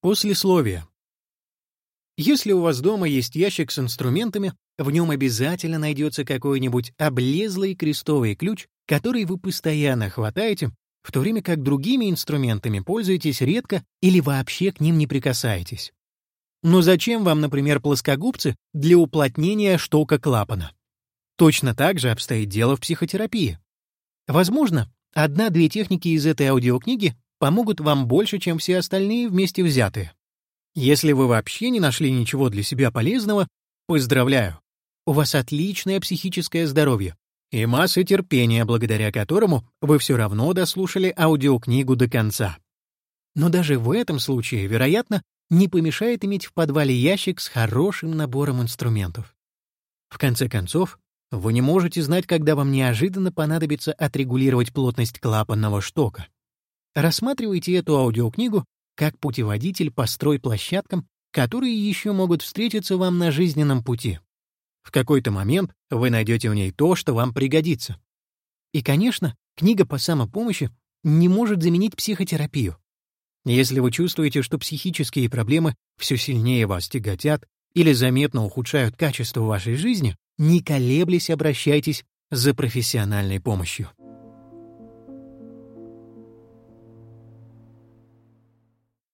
Послесловие. Если у вас дома есть ящик с инструментами, в нем обязательно найдется какой-нибудь облезлый крестовый ключ, который вы постоянно хватаете, в то время как другими инструментами пользуетесь редко или вообще к ним не прикасаетесь. Но зачем вам, например, плоскогубцы для уплотнения штока клапана? Точно так же обстоит дело в психотерапии. Возможно, одна-две техники из этой аудиокниги помогут вам больше, чем все остальные вместе взятые. Если вы вообще не нашли ничего для себя полезного, поздравляю. У вас отличное психическое здоровье и масса терпения, благодаря которому вы все равно дослушали аудиокнигу до конца. Но даже в этом случае, вероятно, не помешает иметь в подвале ящик с хорошим набором инструментов. В конце концов, вы не можете знать, когда вам неожиданно понадобится отрегулировать плотность клапанного штока. Рассматривайте эту аудиокнигу как путеводитель по стройплощадкам, которые еще могут встретиться вам на жизненном пути. В какой-то момент вы найдете в ней то, что вам пригодится. И, конечно, книга по самопомощи не может заменить психотерапию. Если вы чувствуете, что психические проблемы все сильнее вас тяготят или заметно ухудшают качество вашей жизни, не колеблясь обращайтесь за профессиональной помощью.